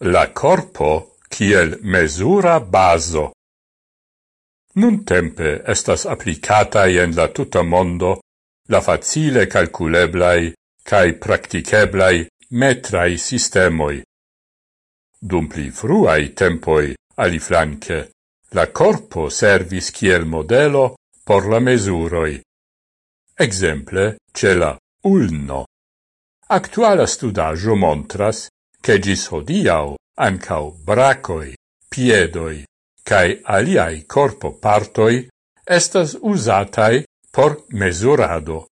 la corpo kiel mesura baso. Nun tempe estas applicatai en la tuta mondo la facile calculeblai cae practiceblai metrai sistemoi. Dum pli fruai tempoi, aliflanque, la corpo servis kiel modelo por la mesuroi. Exemple, ce la ulno. Actuala studaggio montras che gis hodiau ancau bracoi, piedoi, cae aliai corpo partoi estas usatai por mesurado.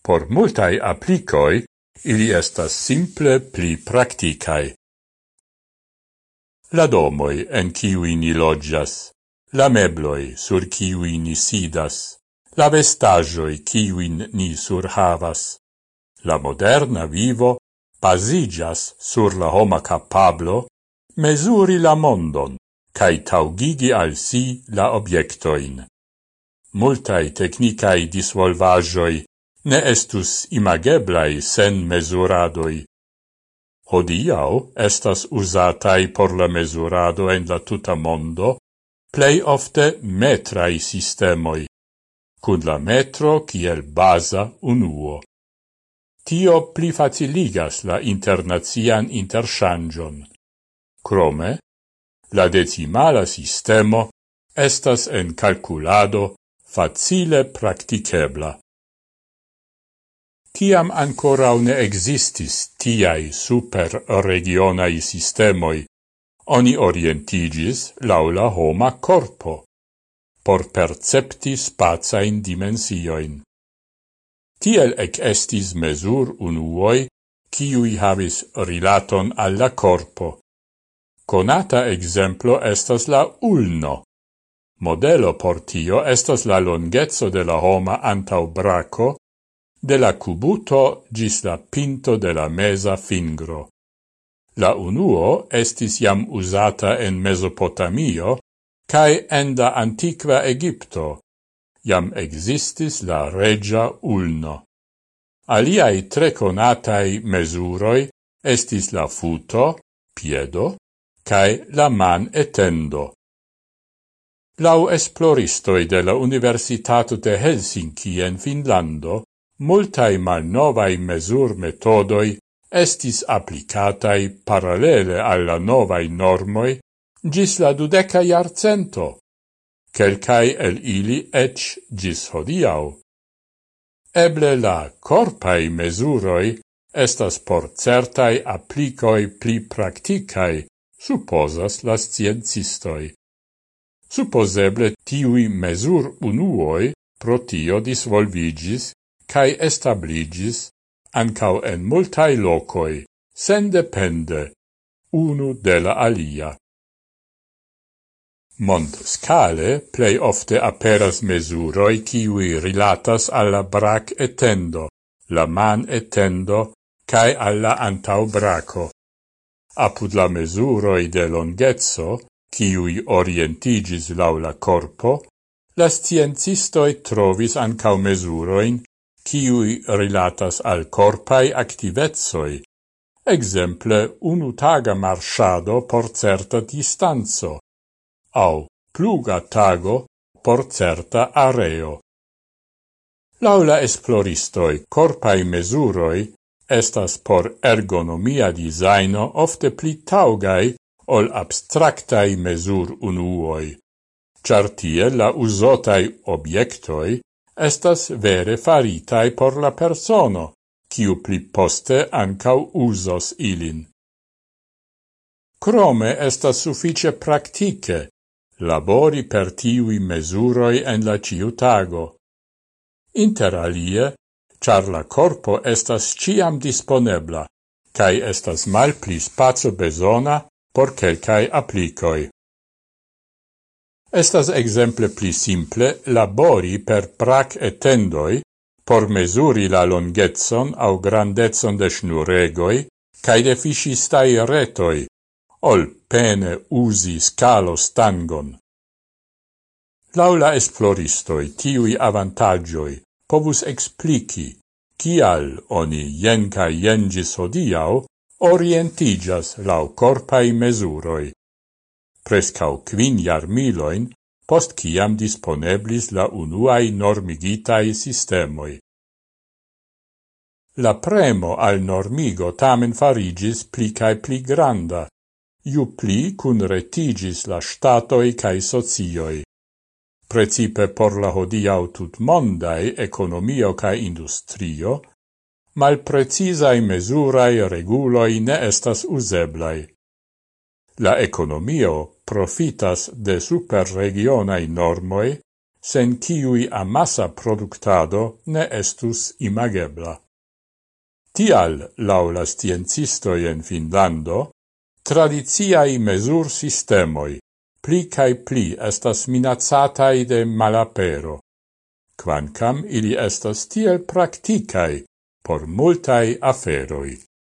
Por multai applicoi, ili estas simple pli practicai. La domoi en ciui ni loggias, la mebloi sur ciui ni sidas, la vestagioi kiwin ni surhavas. La moderna vivo basigas sur la homa capablo mesuri la mondon cae taugigi al si la obiectoin. Multai technicae disvolvajoi ne estus imageblai sen mesuradoi. Hodiau estas usatai por la mesurado en la tuta mondo plei ofte metrai sistemoi, cun la metro kiel basa unuo. Tio pli faciligas la internacian interŝanĝon. Krome, la decimala sistemo estas en calculado facile practicebla. Ciam ancora ne existis tiai super regionai sistemoi, oni orientigis laula homa corpo, por percepti spazain dimensioin. Tiel ec estis mesur unuoi, ciui havis rilaton alla corpo. Conata exemplo estas la ulno. Modelo por tio estas la longezzo de la homa antau braco, de la cubuto gis la pinto de la mesa fingro. La unuo estis jam usata en Mesopotamio, cae en da antiqua Egipto, jam existis la regia ulno. Aliai tre conatai mesuroi estis la futo, piedo, cae la man etendo. Lau esploristoi de la Universitato de Helsinki en Finlando, multai malnovai mesur metodoi estis applicatai parallele alla novai normoi gis la dudeca iarcento. Quelcae el ili ec gis hodiau. Eble la corpai mesuroi estas por certai applicoi pli practicai, supposas la sciencistoi. Supposeble tiui mesur unuoi pro tio disvolvigis cae establigis ancau en multai locoi, sen depende, unu de la alia. Mondscale plei ofte aperas mesuroi kiuj rilatas alla brac etendo, la man-etendo cae alla antau braco. Apud la mesuroi de longeco, kiuj orientigis laula corpo, la sciencistoi trovis ancau mesuroin kiui rilatas al corpai activezoi, exemple unutaga marsciado por certa distanzo, au pluga tago por certa areo. Laula esploristoi corpai mesuroi estas por ergonomia designo ofte pli taugai ol abstractai mesur unuoi, char tie la usotai obiectoi estas vere faritai por la persono, kiu pli poste ancau usos ilin. Crome estas suffice practice labori per tiui mesuroi en la ciutago. Inter alie, char la corpo estas ciam disponebla, cae estas mal pli spazio besona por quelcae applicoi. Estas exemple pli simple labori per prac etendoi por mesuri la longezzon au grandezon de schnuregoi cae de fiscistai retoi, ol pene usi scalo stangon. Laula esploristoi tiui avantagioi povus explici kial oni jen ca jen gis hodiau orientigas lau corpai mesuroi. Prescau quin jarmiloin post ciam disponeblis la unuai normigitai sistemoi. La premo al normigo tamen farigis pli cae pli granda, ju pli cun retigis la statoi cae socioi. Precipe por la hodiau tutmondae economio cae industrio, mal precisai mesurai reguloi ne estas useblai. La economio profitas de superregionai normoi, sen kiui amasa productado ne estus imagebla. Tial, laula sciencistoi en Finlando, tradiziai mesur sistemoi, pli cae pli estas minacataj de malapero, quancam ili estas tiel practicai por multai aferoi.